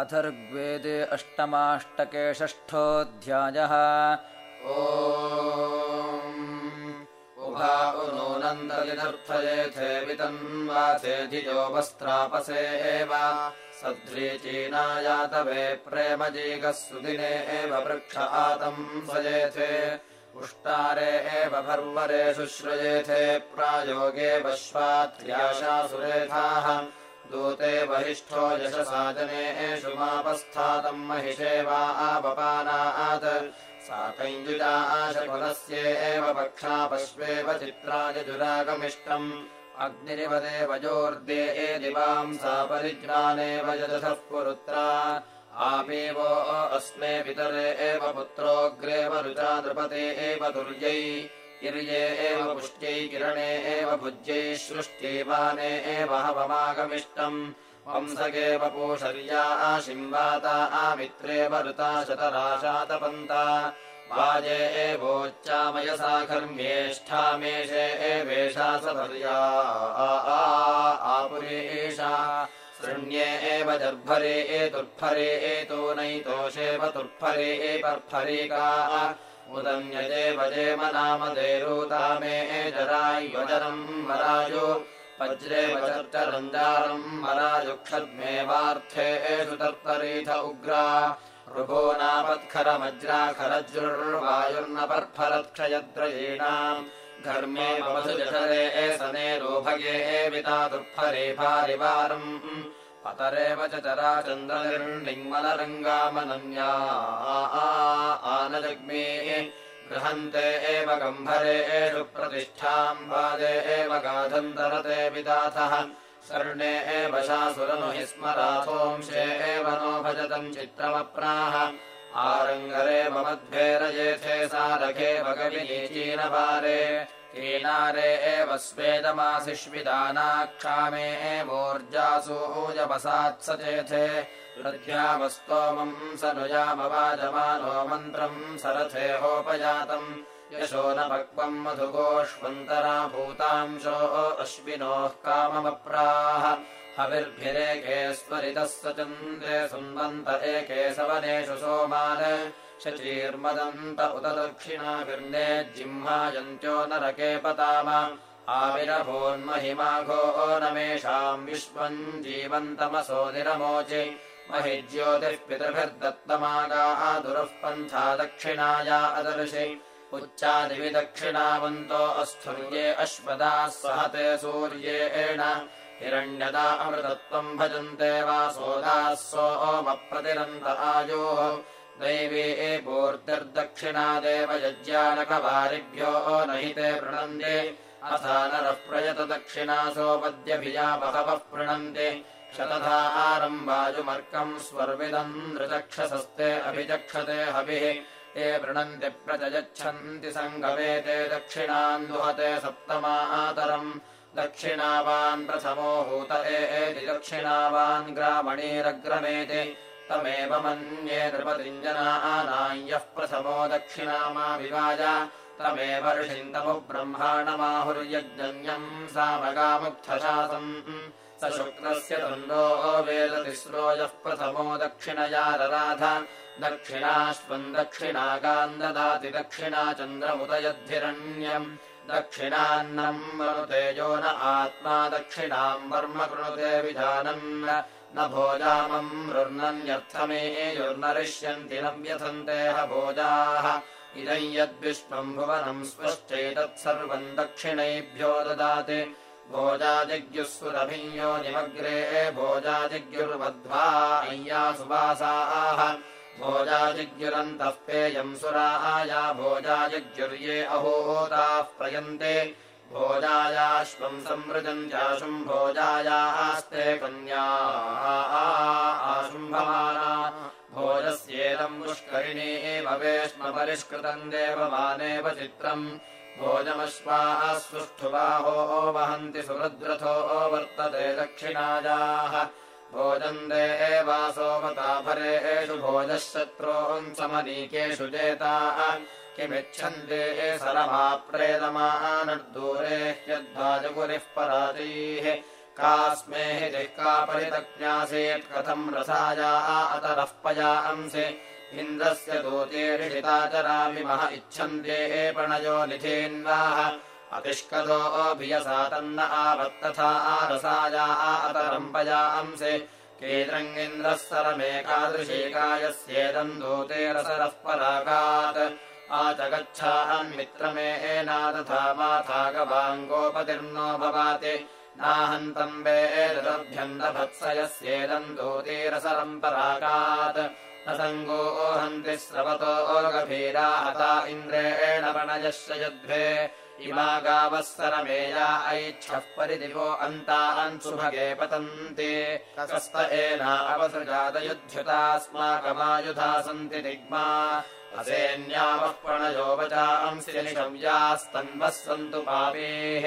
अथर्ग्वेदे अष्टमाष्टके षष्ठोऽध्यायः। उभा नूनन्दयिनर्थयेथे वितन्वाचेधियो वस्त्रापसे एव। सध्रीचीनायातवे प्रेमजीगः सुदिने एव वृक्ष आतम् स्वजेथे उष्टारे एव भर्वरे शुश्रयेथे प्रायोगे वश्वात्र्याशासुरेथाः दूते बहिष्ठो यशसादने एषु मापस्थातम् महिषे वा आपपानात्। सा कञ्जुजा आशकुलस्य एव पक्षापश्वेव चित्रायजुरागमिष्टम् अग्निरिवदेवजोर्दे ए दिवाम् सा परिज्ञानेव यजथः पुरुत्रा। आपेवो अस्मे पितरे एव पुत्रोऽग्रेव रुचा नृपते एव दुर्यै इर्ये एव पुष्ट्यै किरणे एव भुज्यै सृष्ट्यैवाने एव हवमागमिष्टम्। वंसगेव पोषर्या आशिम्बाता आमित्रेव ऋता शतराशातपन्ता। वाजे एवोच्चामयसाखर्म्येष्ठामेषे एवेषा सपर्या आपुरेषा शृण्ये एव जर्भरे एतुर्फरे एतो नैतोषेव तुर्फरे एपर्फरेका उदन्यजेवजेम नाम देरूतामे जराय्वजरम् मराजो वज्रे वचर्चरञ्जारम् मराजुक्षद्मेवार्थे एषु तर्तरीथ उग्रा। ऋभो नापत्खरमज्राखरज्रुर्वायुर्नपर्फरत्क्षयद्रयीणाम् घर्मे वसुजठरे एसने रोभगे एविता दुःफरे भारिवारम् अतरेव च चराचन्द्रनिर्णिङ्मलरङ्गामनन्या आनजग्मे गृहन्ते एव गम्भरे वादे एव गाधन्तरते विदाथः सर्णे एव शासुरनुहि स्मराथोंशे एव नो भजतम् चित्रमप्राह आरङ्गरे ममद्भेरयेथे सारखे भगविनीचीनपारे कीनारे एव स्वेदमासिष्विदानाक्षामे एवोर्जासूजपसात्सचेथे प्रध्यावस्तोमम् स नुयामवाजमानो मन्त्रम् सरथेहोपजातम् यशो न पक्वम् मधुगोष्वन्तरा भूतांशो अश्विनोः काममप्राह। हविर्भिरेके स्वरितः स चन्द्रे सुन्वन्त एके सवनेषु सोमान् शचीर्मदन्त उत दक्षिणाभिर्ने जिह्मायन्त्यो नरके पताम। आविरभोन्महिमाघो नमेषाम् विश्वम् जीवन्तमसोदिरमोचि महि ज्योतिः पितृभिर्दत्तमागा दुरः पन्था दक्षिणाया अदर्शि। उच्चादिविदक्षिणावन्तो अस्थुर्ये अश्वदाः सहते सूर्येण हिरण्यदा अमृतत्वम् भजन्ते वा सोदाः सोमप्रतिरन्त आयोः दैवी एपूर्तिर्दक्षिणादेव यज्ञानकवारिभ्यो न हि ते पृणन्ति अथा नरः प्रयत दक्षिणासोपद्यभिया बहवः पृणन्ति शतधा आरम्भाजुमर्कम् स्वर्विदम् नृचक्षसस्ते अभिचक्षते हविः। ये पृणन्ति प्रजयच्छन्ति सङ्गमे ते दक्षिणान् दुहते सप्तमातरम् दक्षिणावान् प्रथमो हूत एति दक्षिणावान् ग्रामणीरग्रमेति तमेव मन्ये यः प्रथमो दक्षिणामाविवाज। तमेव ऋषिन्तमु ब्रह्माणमाहुर्यज्ञम् सामगामुक्थशासम् स शुक्रस्य तन्दो वेदतिस्रो यः प्रथमो दक्षिणया रराध दक्षिणाश्वम् दक्षिणागाम् ददाति दक्षिणा चन्द्रमुदयद्धिरण्यम् दक्षिणान्नम् मनुतेजो न आत्मा दक्षिणाम् वर्म कृणुते विधानम् न भोजामम् रुर्नन्यर्थमेयुर्नरिष्यन्ति न व्यथन्तेह भोजाः। इदम् यद्विश्वम् भुवनम् स्वश्चैतत्सर्वम् दक्षिणैभ्यो ददाति। भोजाजिज्ञुः सुरभिञ्यो निमग्रे भोजाजिज्ञुर्वध्वा अय्या सुवासाः भोजाजिज्ञुरन्तः पेयम् सुराया भोजाजिज्ञुर्ये अहोताः प्रयन्ते भोजायाश्वम् संवृजन्त्याशुम् भोजायास्ते कन्या आशुम्भमाना भोजस्येदम् पुष्करिणी एव वेश्म परिष्कृतम् देवमानेव चित्रम् भोजमश्वाः सुष्ठुबाहो वहन्ति सुहृद्रथो वर्तते दक्षिणायाः भोजन्दे एवासोमताभरेषु भोजः शत्रोन् समनीकेषु जेताः किमिच्छन्ते सरमाप्रेदमानर्दूरे ह्यध्वाजगुरिः पराजैः। कास्मे हि दिक्का परितज्ञासीत् कथम् रसाया अतरः पयांसि। इन्द्रस्य दूतेरिषिताचरामिमः इच्छन्ते एपणयो निधीन्वाः अतिष्कतोऽभियसा तन्न आवत्तथा रसाया अतरम् पयांसि। कीदृङ्गिन्द्रः सरमेकादृशीकायस्येदम् दूतेरसरः परागात् आचगच्छान्मित्रमे एना तथा माथा गवाङ्गोपतिर्नो भवाति। नाहन्तम् वेदभ्यन्तभत्सयस्येदम् दूतीरसरम् परागात्। न सङ्गोहन्ति स्रवतो गभीरा हता इन्द्रेण पणयश्च यद्भे इमा गावः ऐच्छः परिदिवो अन्तान् सुभगे पतन्ति। एना अवसृजातयुध्यतास्माकमायुधा सन्ति दिग्मा असेन्यावः प्रणयोपचांसि निशव्यास्तन्वः सन्तु पापेः।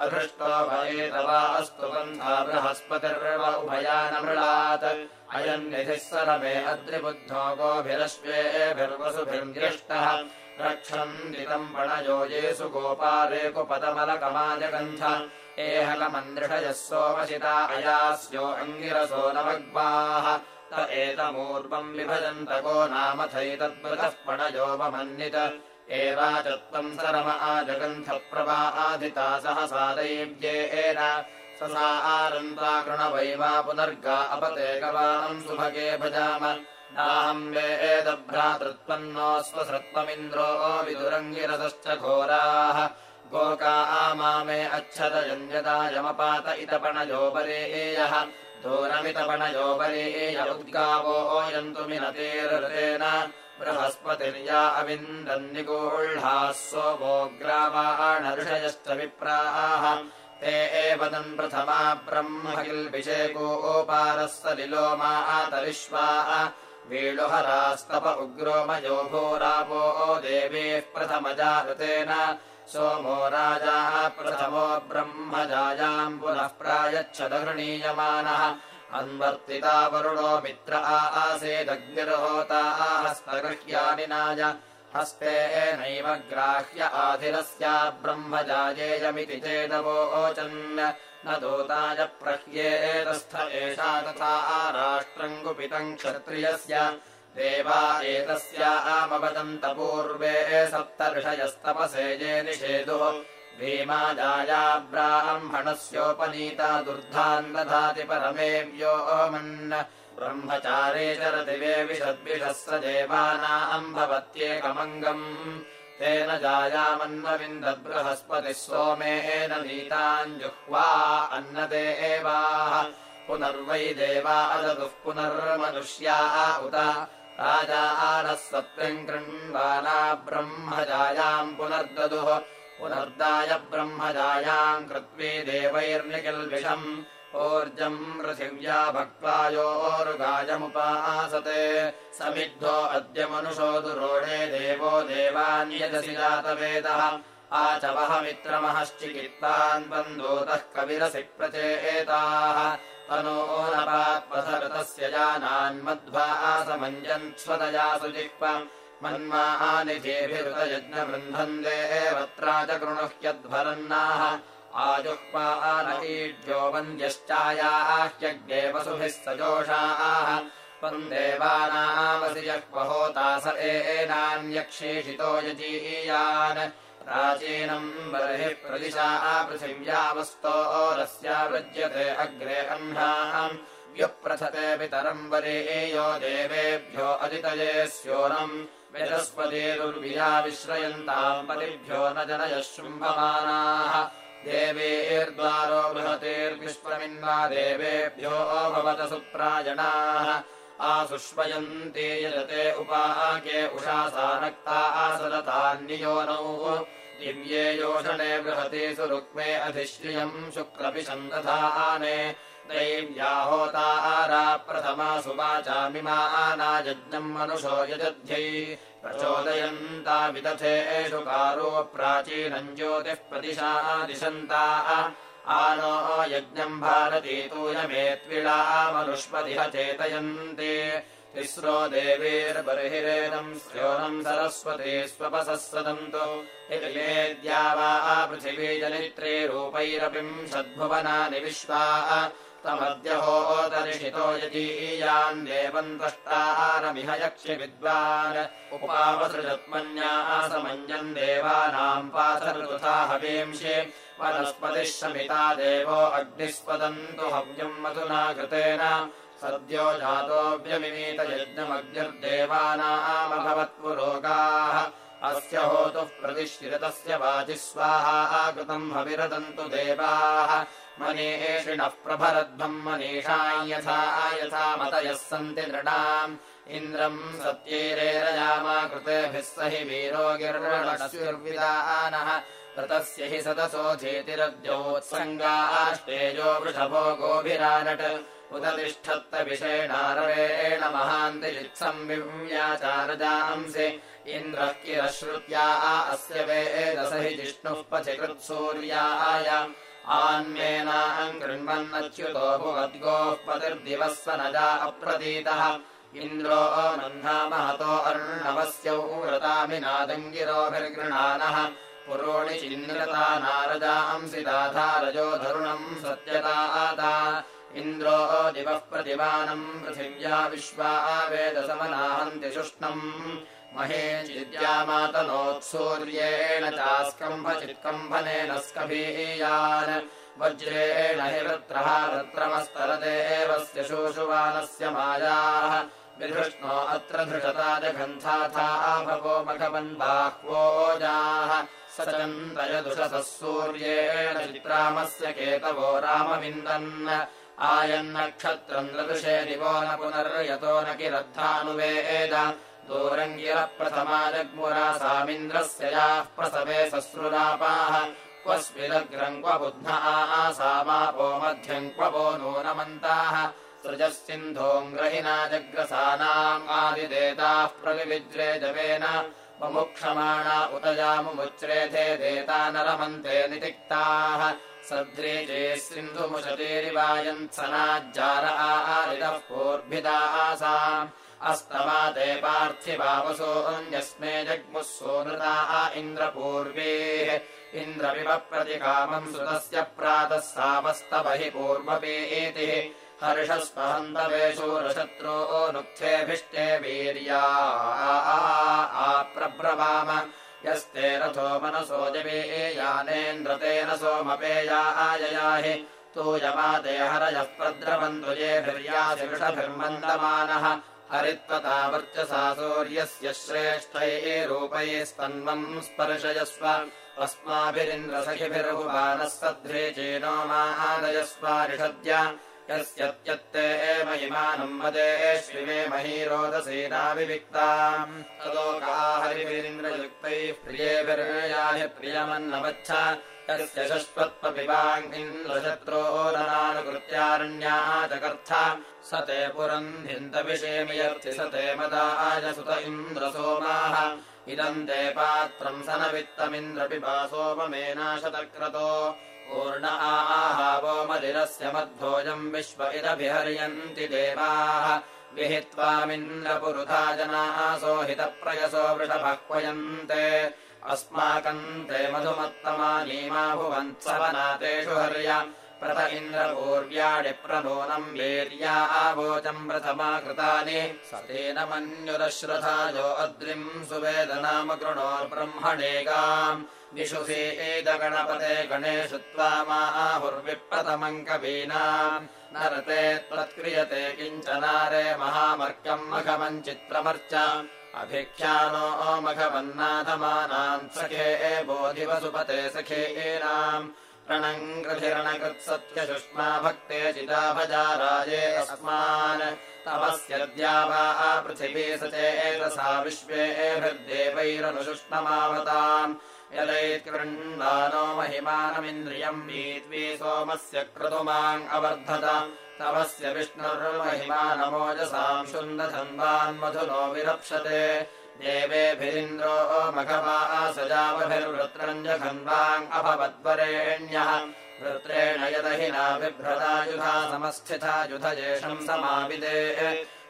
अधृष्टो भयेतवा अस्तु बन्धा बृहस्पतिर्व उभयानमृळात् अयम् निधिः सरमे अद्रिबुद्धो गोभिरश्वेभिर्वसुभिर्दृष्टः रक्षन्दितम् पणयो येषु गोपारेकुपदमलकमाजगन्ध एहलमन्दृषयः सोमशिता अयास्यो अङ्गिरसो नवग्वाः त एतमूर्वम् विभजन्त को नामथैतद्वृतः पणयोपमन्नित एवाचत्वम् सरम आजगन्धप्रभा आधिता सहसा दैव्येन स सा आरन्ता कृणवैवा पुनर्गा अपते गवाम् सुभगे भजाम स्वसृत्वमिन्द्रो विदुरङ्गिरसश्च घोराः। गोका आमामे अच्छतयञ्जदायमपात इतपणयोपरेयः दूरमितपणयोपरेय उद्गावो ओयन्तु मिनतेरतेन बृहस्पतिर्या अविन्दन्निगोह्लाः सोमोग्रावाणऋषयश्च विप्राः। ते एवदन् प्रथमा ब्रह्म किल्बिषेकोपारः सलिलो मातरिष्वा वेणुहरास्तप उग्रोमयो भोरापो देवीः प्रथमजागतेन सोमो राजा प्रथमो ब्रह्मजायाम् पुनः प्रायच्छदघृणीयमानः अन्वर्तिता वरुणो मित्र आसेदग्निर्होता हस्तगृह्यानि नाय। हस्ते नैव ग्राह्य आधिरस्या ब्रह्मजायेयमिति चेदवोचन् न दूताय प्रह्येतस्थ एषा तथा राष्ट्रम् गुपितम् क्षत्रियस्य। देवा एतस्यामवदन्त पूर्वे सप्तर्षयस्तपसे ये निषेदुः भीमाजाया ब्राह्मणस्योपनीता दुर्धान् दधाति परमेव्योमन् ब्रह्मचारे चरति वे विषद्विषः स देवानाम् भवत्येकमङ्गम् तेन जायामन्नविन्दद्बृहस्पतिः सोमेन नीतान् जुह्वा अन्नते एवाः। पुनर्वै देवा अदतुः पुनर्मनुष्या उत। राजा आनः सत्यम् ब्रह्मजायाम् पुनर्ददुः। पुनर्दाय ब्रह्मजायाम् कृत्वे देवैर्निकिल्बिषम् ऊर्जम् पृथिव्या भक्त्वायोरुगायमुपासते समिद्धो अद्य मनुषो दुरोणे देवो देवान्यजसि जातवेदः। आचवः मित्रमहश्चिकित्तान् बन्धोतः कविरसि प्रचेताः। तनो नपात्पथकृतस्य जानान्मध्वा समञ्जन्स्वदया सुजिह्व मन्मानिधेभिरुतयज्ञवृन्धन् देवत्रा च कृणुह्यध्वरन्नाः आजुह्वानईड्यो वन्द्यश्चायाह्यज्ञे वसुभिः सजोषाः त्वम् देवानामसि जह्वहोता स एनान्यक्षेषितो यजीयान्। प्राचीनम् बर्हिः प्रदिशा पृथिव्यावस्तोरस्या वृज्यते अग्रे अह्नाम् व्युप्रथते पितरम् वरेयो देवेभ्यो अदितये स्योनम् विरस्पतिरुर्विया विश्रयन्ताम् पतिभ्यो न जनयः शुम्भमानाः देवेर्द्वारो बृहतेर्विश्वमिन्वा देवेभ्यो भवत सुप्रायणाः। आसुष्वयन्ते यजते उपाके उषासा नक्ता आसदतान्नियोनौ दिव्ये योषणे बृहते सुरुक्मे अधिश्रियम् शुक्रपिषन्दधाने दैव्याहोता आरा प्रथमा सुवाचामिमानायज्ञम् मनुषो यजध्यै प्रचोदयन्ता विदथेषु कारो प्राचीनम् ज्योतिः प्रतिशा दिशन्ता। आनो यज्ञम् भारती तूयमेत्विळामनुष्पतिह चेतयन्ति। तिस्रो देवीर्बर्हिरेदम् स्योनम् सरस्वती स्वपसः सदन्तु वा पृथिवी जनित्रीरूपैरपिंशद्भुवनानि विश्वा तमद्यहोदर्शितो यजीयान् देवम् द्रष्टारमिह यक्षि विद्वान्। उपावसृजत्मन्यासमञ्जन् देवानाम् पाथरुथा हवींषि। वनस्पतिः शमिता देवो अग्निस्पदन्तु हव्यम् मधुना कृतेन सद्यो जातोऽव्यमिमीतयज्ञमग्निर्देवानामभवत्पुरोगाः अस्य होतुः प्रतिश्रितस्य वाचि स्वाहा कृतम् हविरदन्तु देवाः मनीषिणः प्रभरध्वम् मनीषा यथा मतयः सन्ति नृणाम्। इन्द्रम् सत्यैरेरयामा कृतेभिः स हि वीरो गिर्णस्युर्विदानः ऋतस्य हि सदसोऽधीतिरद्योत्सङ्गाष्टेजो वृषभो गोभिरानट्। उदतिष्ठत्तविषेणारवेण महान्ति इन्द्रः किरश्रुत्या अस्य वेदस हि जिष्णुः पथिकृत्सूर्याय आन्मेनाहम् कृण्वन्नच्युतो भुवद्गोः पतिर्दिवः स न जा अप्रतीतः। इन्द्रो नह्ना महतो अर्णवस्यौ व्रतामिनादङ्गिरोभिर्गृणानः। पुरोणि चिन्निरता नारजांसि दाधारजो धरुणम् सत्यता इन्द्रो दिवः प्रतिमानम् पृथिव्या विश्वा वेदसमनाहन्ति शुष्णम् महे चिद्यामातनोत्सूर्येण चास्कम्भचित्कम्भनेन स्कभीयान् वज्रेण हि वृत्रः वृत्रमस्तरदेवस्य शोषुवानस्य मायाः विधृष्णो अत्र धृषता जघन्थाथा भवो मघवन्बाह्वोजाः स चन्दयदुषसः सूर्येण चित्रामस्य केतवो रामविन्दन् आयन्नक्षत्रम् ददृशे दिवो न पुनर्यतो न किरद्धानुवेद दूरङ्गिरप्रथमा जग्मुरा सामिन्द्रस्य याः प्रसवे क्वस्मिदग्रम् क्व बुध्ना आसामापो मध्यम् क्व वो नूनमन्ताः। सृजः सिन्धोङ्ग्रहिणा जग्रसानाम् आदिदेताः प्रतिविज्रे जवेन मुमुक्षमाणा उत यामुच्रेथे देता नरमन्ते नितिक्ताः। सद्रीजे सिन्धुमुशतीरिवायन्त्सनाज्जार आरिदः पूर्भिदा आसाम् अस्तमाते पार्थिवावसोऽन्यस्मे जग्मुः सोनृताः इन्द्रपूर्वेः। इन्द्रविव प्रतिकामम् सुतस्य प्रातः सावस्तवहि पूर्वपेतिः हर्षस्पहन्तवे शूरशत्रो नुक्थेभिष्टे वीर्या। आप्रब्रवाम यस्ते रथो मनसो जवे यानेन्द्रतेन सोमपेया आययाहि। तूयमाते प्रद्रवन्द्वजेभिर्यासि वृषभिर्मन्दमानः हरित्वता वर्चसा सूर्यस्य श्रेष्ठैरूपैस्तन्वम् स्पर्शयस्व। अस्माभिरिन्द्रसखिभिर्भुवानः सध्रे चेनो मादयस्वारिषद्य यस्यत्यत्ते एव इमानम् वदेष्विमे महीरोदसेनाविविक्ताम् तदोका हरिभिरिन्द्रयुक्तैः प्रियेभिर्याहि प्रियमन्नवच्छ। यस्य शश्वत्वपिबाङ्गिन्द्रशत्रो ननानुकृत्यारण्या चकर्थ स ते यर्ति स ते मदाय सुत इन्द्रसोमाः इदम् ते पात्रम् स न वित्तमिन्द्रपिबा सोममेनाशतक्रतो पूर्ण मदिरस्य मध्वोजम् विश्व इदभिहर्यन्ति देवाः। विहित्वामिन्द्रपुरुधा जनाः सोहितप्रयसो वृषभक्वयन्ते अस्माकम् ते मधुमत्तमानीमा भुवन्त्सवनातेषु हर्य प्रत इन्द्रपूर्व्याणि प्रनूनम् वीर्या आवोचम् प्रथमा कृतानि स तेन मन्युरश्रथायो अद्रिम् सुवेदनाम कृणोर्ब्रह्मणेगाम् निषुषेदगणपते गणेषु त्वामाहुर्विप्रथमम् कवीनाम्। नरते त्वत्क्रियते किञ्चनारे महामर्कम् मघवम् चित्रमर्च। अभिख्यानो मघवन्नाथमानाम् सखे बोधिवसुपते सखेनाम् रणम् कृधिरणकृत्सत्यशुष्मा भक्ते चिताभजा राजे अस्मान्। तमस्यद्या वा पृथिवी स चेतसा विश्वेभिर्देवैरनुशुष्ममावताम् यदैत्कृण्डानो महिमानमिन्द्रियम् वीद्वी सोमस्य क्रतुमाम् अवर्धत। तमस्य विष्णुर्महिमानमोजसाम् शुन्दधन्वान्मधुनो विरप्स्यते देवेभिरिन्द्रो मघवा जघन्वाम् अभवद्वरेण्यः वृत्रेण यदहिना बिभ्रदायुधा समस्थिता युधजेषम् समाविदे।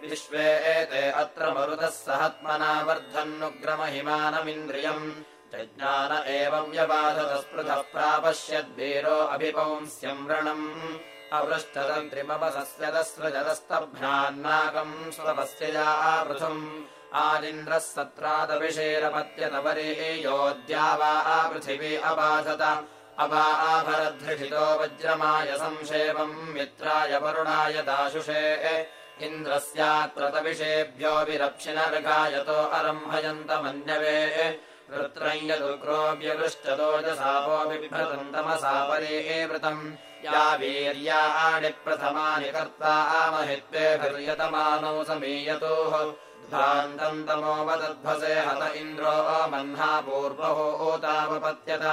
विश्वे एते अत्र मरुतः सहत्मना वर्धन्नुग्रमहिमानमिन्द्रियम्। ज्ञान एवम् व्यबाधतस्पृथः प्रापश्यद्वीरो अभिपंस्यम् व्रणम्। अवृष्टतन्त्रिमपसस्यदस्रजदस्तभ्रान्नाकम् स्वपस्य पृथुम् आदिन्द्रः सत्रादभिषेरपत्यतपरे योद्या वा पृथिवी अबाधत अबा आभरधृषितो वज्रमाय संक्षेपम् मित्राय वरुणाय दाशुषे। इन्द्रस्यात्रतविषेभ्यो विरक्षिणर्घायतो अरम्भयन्तमन्यवे। वृत्रञ्जदुग्रोऽव्यवृष्टदोजसापो बिभ्रतन्तमसापरे वृतम् या वीर्याणि प्रथमानि कर्ता आमहित्वेभिर्यतमानौ समीयतोः ध्वान्तम् तमोवदध्वसे हत इन्द्रो मह्ना पूर्वहोतावपत्यत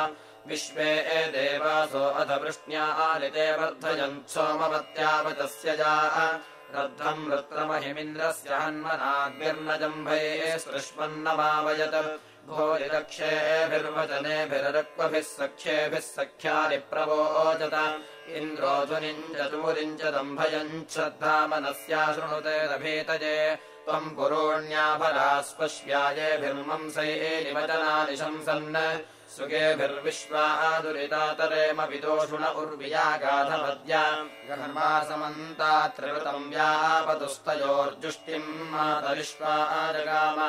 विश्वे देवासो अथ वृष्ण्या आलिते वर्धयन् सोमवत्यावतस्य जा। रद्धम् वृत्रमहिमिन्द्रस्य हन्मनाग्निर्नजम्भये सृष्वन्नमावयत्। भोरिरक्षेभिर्वचनेभिरक्वभिः सख्येभिः सख्यानि प्रवोचत इन्द्रोऽधुनिञ्चतुमुरिम् च दम्भयम् श्रद्धामनस्या शृणुतेरभीतये त्वम् पुरोण्याभरास्पश्यायेभिर्मंसैनिवचनानि शंसन्। सुगेभिर्विश्वा दुरितातरेम विदोषुण उर्वियागाधपद्या घर्मासमन्तात्रिवृतम् व्यापदुस्तयोर्जुष्टिम् मातविश्वा जगाम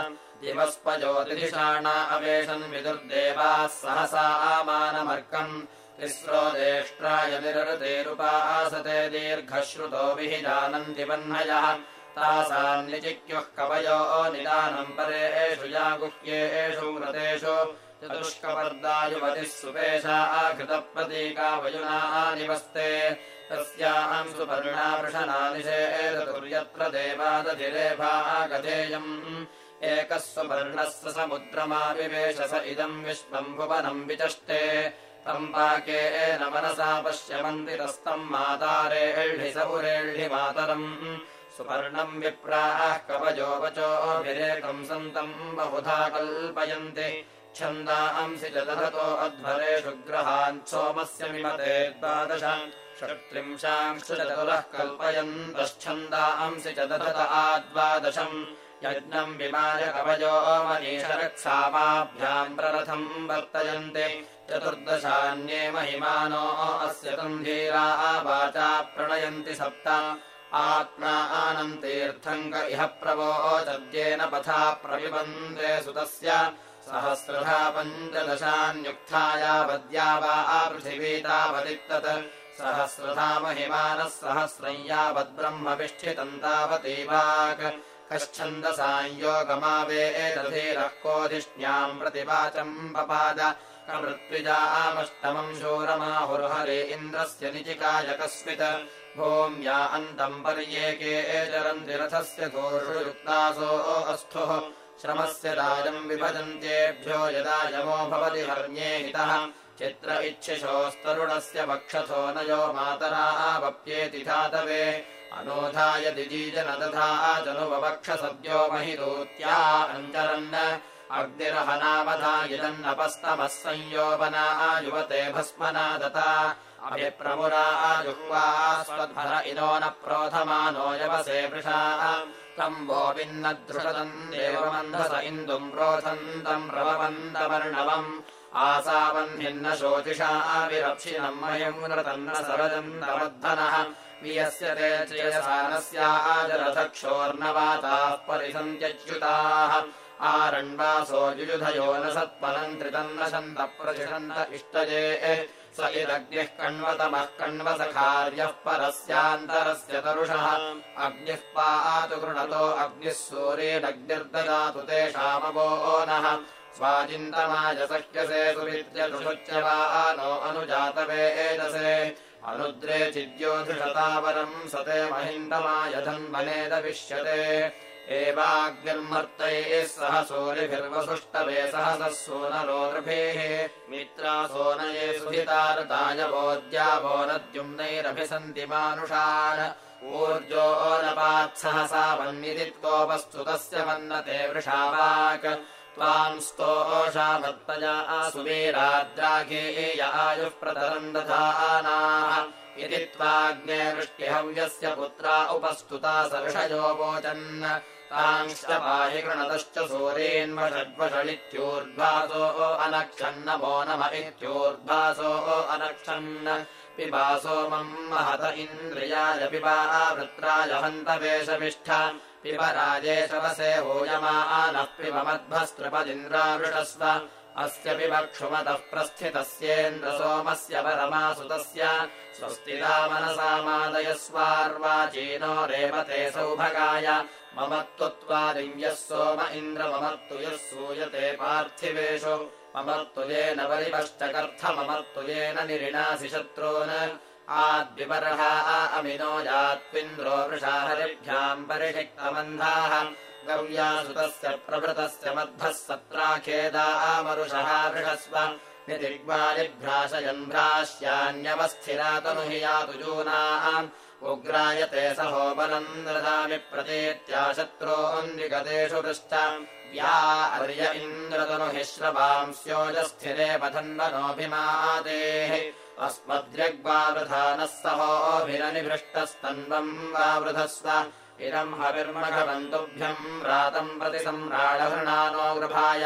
दिवस्पज्योतिषाणा अवेशन् विदुर्देवाः सहसा आमानमर्कम् तिस्रो देष्ट्राय निरृतेरुपासते दीर्घश्रुतोभिः जानन्ति वह्नयः तासान्निचिक्युः कवयो निदानम् परेषु यागुह्येषु व्रतेषु चतुष्कवर्दायुवतिः सुपेशा आकृतप्रतीका वयुना निवस्ते तस्याम् सुपर्णावृषनानिषेदुर्यत्र देवादधिरेभा गधेयम् एकः सुपर्णः स समुद्रमाविवेश स इदम् विश्वम् भुवनम् विचष्टे तम् पाकेन मनसा पश्यमन्दिरस्तम् उरेळ्ढि मातरम् सुपर्णम् विप्राः कवयो वचोभिरेकम् सन्तम् बहुधा कल्पयन्ति। छन्दांसि च दधतो अध्वरेषु ग्रहान् सोमस्य विमते द्वादश। षट्त्रिंशांश्च चतुरः कल्पयन्तश्छन्दांसि च दधत आद्वादशम्। यज्ञम् विमाय कवयो मनीषरक्षामाभ्याम् प्ररथम् वर्तयन्ते। चतुर्दशान्ये महिमानो अस्य तम् धीरा वाचा प्रणयन्ति सप्त आत्मा आनन्तीर्थम् क इह प्रवोचद्येन पथा प्रविबन्धे सुतस्य सहस्रधा पञ्चदशान्युक्था यावद्या वा आपृथिवी तावदित्तत् सहस्रधा महिमानः सहस्रम् यावद्ब्रह्मविष्ठितम् तावतीवाक्। कश्छन्दसांयोगमावेदधीरः कोधिष्ण्याम् प्रतिवाचम् पपाद। कमृत्विजामष्टमम् शूरमाहुर्हरे इन्द्रस्य निचिकाय कस्मित् भूम्या अन्तम् पर्येके चरन्ति रथस्य घोषुयुक्तासो अस्थुः। श्रमस्य राजम् विभजन्त्येभ्यो यदा यमो भवति हर्म्ये हितः। चित्र इच्छिषोस्तरुणस्य वक्षथो न यो मातरावप्येति धातवे। अनोधाय दिजीजन दधा जनुववक्षसद्यो महिदूत्या अञ्चरन् अग्निरहनावधायिदन्नपस्तमः संयोपना युवते भस्मना दता स्वध्वर इनो न प्रोधमानो यवसे वृषा। तम् वो भिन्नदृशतम् देवमन्धस इन्दुम् प्रोथन्तम् शोचिषा विरक्षिणम् मयम् नृतन्न सरजम् नवद्धनः वियस्य ते चेयसानस्याजरथक्षोर्णवाताः परिसन्त्यच्युताः। आरण्वासो युयुधयो न सत्पलम् त्रितन्न शन्त प्रतिषन्त इष्टये स इदग्निः कण्वतमः कण्वसखार्यः परस्यान्तरस्य तरुषः। अग्निः पातु गृणतो अग्निः सूर्येणग्निर्ददातु तेषामवो नः। स्वाचिन्तमाय सह्यसे सुविद्यदृशुच्य वा नो अनुजातवे एतसे। अनुद्रे चिद्योधृषतावरम् स ते धन्वनेदविष्यते एवाग्निर्मर्तैः सह सूरिभिर्वसुष्टवे सहसः सोनरोदृभिः मित्रा वोद्यावो नद्युम्नैरभिसन्ति मानुषान् ऊर्जो नपात्सहसा वन्निदित्कोपस्तु तस्य वन्नते वृषावाक् त्वाम् स्तोषामत्तया सुवीराद्राघे य आयुः प्रतरम् दधानाः इति त्वाग्ने वृष्टिहव्यस्य पुत्रा उपस्तुता सर्षयो वोचन् पाहि कृणतश्च सूरीन्वषड्वषलित्यूर्ध्वासो अनक्षन्नमो नम इत्यूर्ध्वासो अनक्षन् पिबा सोमम् महत इन्द्रियाय पिबा वृत्राय हन्तवेशमिष्ठ पिब राजेशवसे हूयमानः पिबमध्वस्त्रिपदिन्द्रावृषस्व अस्य पिबक्षुमतः प्रस्थितस्येन्द्रसोमस्य परमासुतस्य। स्वस्तिदा मनसामादयस्वार्वाचीनो रेवते सौभगाय। मम त्वत्त्वादिव्यः सोम इन्द्र ममत्तु यः सूयते पार्थिवेषु। ममत्तु येन वरिपश्चकर्थ ममत्तु येन निरिणासि शत्रून्। आद्विपर्हा अमिनो यात्विन्द्रो वृषाहरिभ्याम् परिषिक्तमन्धाः गव्यासुतस्य प्रभृतस्य मध्वः सत्राखेदा मरुषः वृषस्व निदिग्वालिभ्राशयन् भ्राश्यान्यवस्थिरातनु हि यातु जूनाम्। उग्रायते सहोबलम् ददामि प्रतीत्या शत्रोऽन्विगतेषु पृष्ठ। व्या अर्य इन्द्रतनु हि श्रवांस्योजस्थिरे पथन्वनोऽभिमादेः अस्मद्र्यग्वावृधानः सहोऽभिरनिभृष्टस्तन्वम् वावृधस्व इदम् हविर्मघवन्तुभ्यम् रातम् प्रति सम्राडहृणानो गृभाय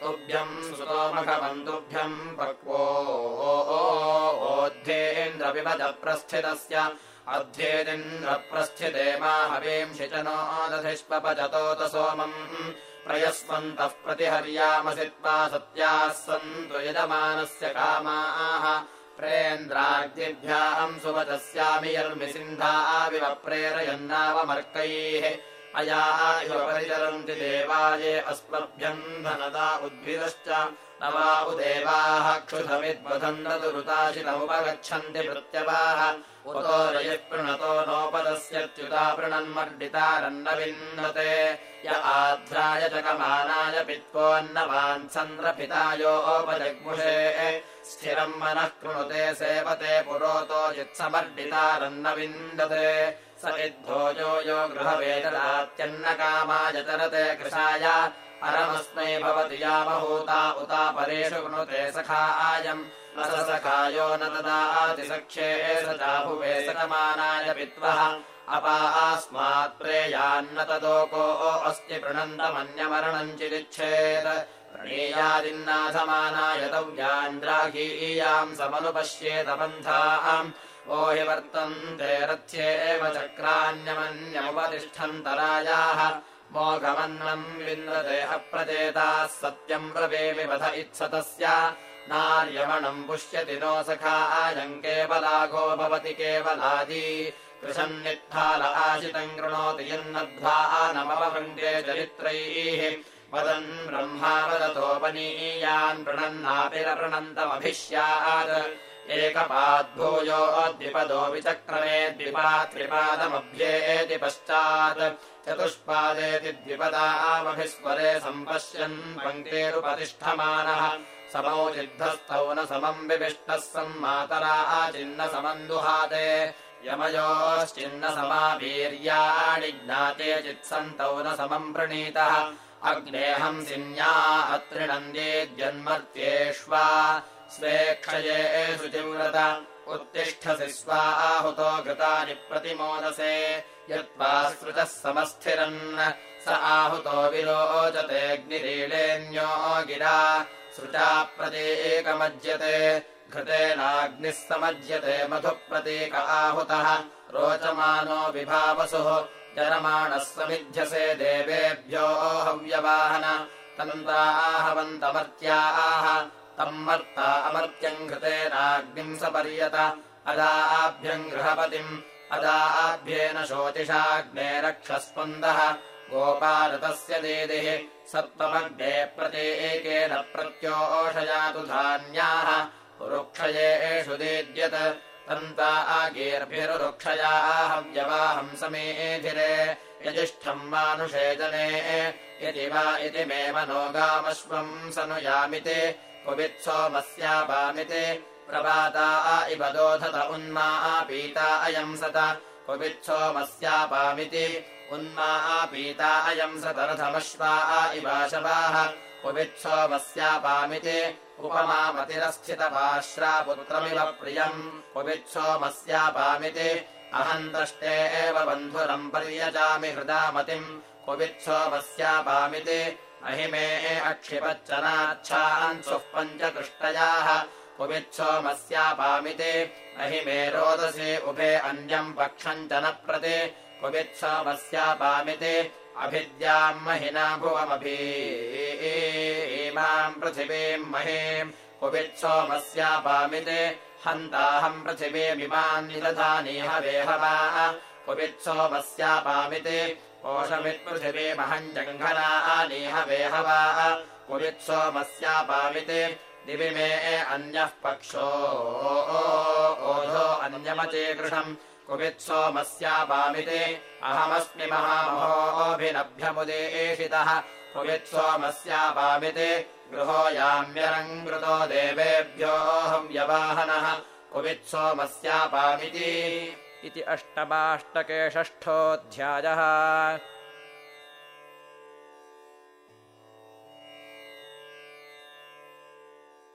तुभ्यम् सुतोमघवन्तुभ्यम् हवींषि च नो दधिष्पपचतोत सोमम्। प्रयस्वन्तः प्रतिहर्यामसि त्वा सत्याः सन्तु यजमानस्य कामाः प्रेन्द्राग्निभ्याम् सुवचस्यामि यर्मिसिन्धाविव प्रेरयन्नावमर्कैः। अया इव परिचरन्ति देवाये अस्मभ्यम् धनदा उद्भिदश्च। न वा उदेवाः क्षुधमिद्वधन्नतुरुताशिनमुपगच्छन्ति प्रत्यवाः उतो रयः पृणतो नोपदस्यत्युता पृणन्मर्डितारन्न विन्दते य आध्राय चकमानाय पित्वोऽन्नवान् सन्द्रपितायोपजग्मुषे स्थिरम् मनः कृणुते सेवते पुरोतो यत्समर्डितारन्न विन्दते स इद्धोजो यो गृहवेदरात्यन्नकामाय तरते कृशाय। अरमस्मै भवति यामहूता उता परेषु कृणुते सखायम् न न ददातिसख्ये स चाभुवे सकमानाय पित्वः। अपास्मात् प्रेयान्न तदोको अस्ति पृणन्तमन्यमरणम् चिदिच्छेत् प्रणीयादिन्नाथमानाय तव्यान्द्राहीयाम् समनुपश्येतपन्थाम् ओ हि वर्तन्ते रथ्येव चक्रान्यमन्यमुपतिष्ठन्तरायाः। मोघमन्नम् विन्दते अप्रचेताः सत्यम् ब्रवीमि वध इत्सतस्य नार्यमणम् पुष्यति नो सखायम् केवलाघो भवति केवलादी। आशितम् कृणोति यन्नध्वा नमवृङ्गे चरित्रैः। वदन् ब्रह्मा वदतोपनीयान् पृणन्नापिरपृणन्तमभिष्यात् एकपाद्भूयो द्विपदो विचक्रमे द्विपात्रिपादमभ्येति पश्चात्। चतुष्पादेति द्विपदामभिस्वरे सम्पश्यन् पङ्क्तेरुपतिष्ठमानः समौचिद्धस्तौ न समम् विविष्टः सम्मातरा आचिन्न समम् दुहाते यमयोश्चिन्न समावीर्याणि ज्ञाते चित्सन्तौ न समम् प्रणीतः। अग्नेऽहम् सिन्या अत्रिणन्देद्यन्मर्त्येष्वा स्वेक्षये शुचिव्रत उत्तिष्ठसि स्वाहुतो घृतानि प्रतिमोदसे यत्त्वा स्रुतः समस्थिरन्। स आहुतो विरोचतेऽग्निरीलेऽन्यो गिरा सृचा प्रतीकमज्यते घृतेनाग्निः समज्यते मधुप्रतीक आहुतः रोचमानो विभावसुः जरमाणः समिध्यसे देवेभ्यो हव्यवाहन तन्त्राहवन्तमर्त्याः तम् मर्ता अमर्त्यम् घृतेनाग्निम् सपर्यत अदाभ्यम् गृहपतिम्। अदाभ्येन शोतिषाग्ने रक्षस्पन्दः। गोपालतस्य दीदिः। सत्त्वमग्ने प्रतीकेन प्रत्योषयातु धान्याः। रुक्षयेषु दीद्यत् तन्ता आगीर्भिरुक्षयाहव्यवाहम् समेधिरे यजिष्ठम् मानुषे जने। यदि वा इति मे मनोगामश्वम् सनुयामिति कुवित्सोमस्यापामिति प्रभाता इव दोधत उन्मा पीता अयम् सत। कुवित्सोमस्यापामिति उन्मा पीता अयम् सतरथमश्वा इवाशवाः कुवित्सोमस्यापामिति उपमामतिरस्थितपाश्रापुत्रमिव प्रियम् कुवित्सोमस्यापामिति अहम् दृष्टे एव बन्धुरम् पर्यजामि हृदामतिम्। कुवित्सोमस्यापामिति अहिमे अक्षिपच्चनाच्छान्सुः पञ्चकृष्टयाः। कुवित्सोमस्यापामिति अहिमे रोदसी उभे अन्यम् पक्षम् न प्रति। कुवित्सोमस्यापामिति अभिद्याम् महिना भुवमभि इमाम् पृथिवीम् महीम् कुवित्सोमस्यापामिति हन्ताहम् पृथिवीमिमान् निदधानीह वेहवा कुवित्सोमस्यापामिति कोशमित्पृथिवीमहम् जङ्घनानीह वेहवा कुवित्सोमस्यापामिति दिवि मे अन्यः पक्षो। ओधो अन्यमचीकृषम् कुवित्सोमस्यापामिति अहमस्मि महामहोऽभिनभ्यमुदेशितः कुवित्सोमस्यापामिति गृहो याम्यरम् कृतो देवेभ्योऽहम् व्यवाहनः कुवित्सोमस्यापामिति। इति अष्टमाष्टके षष्ठोऽध्यायः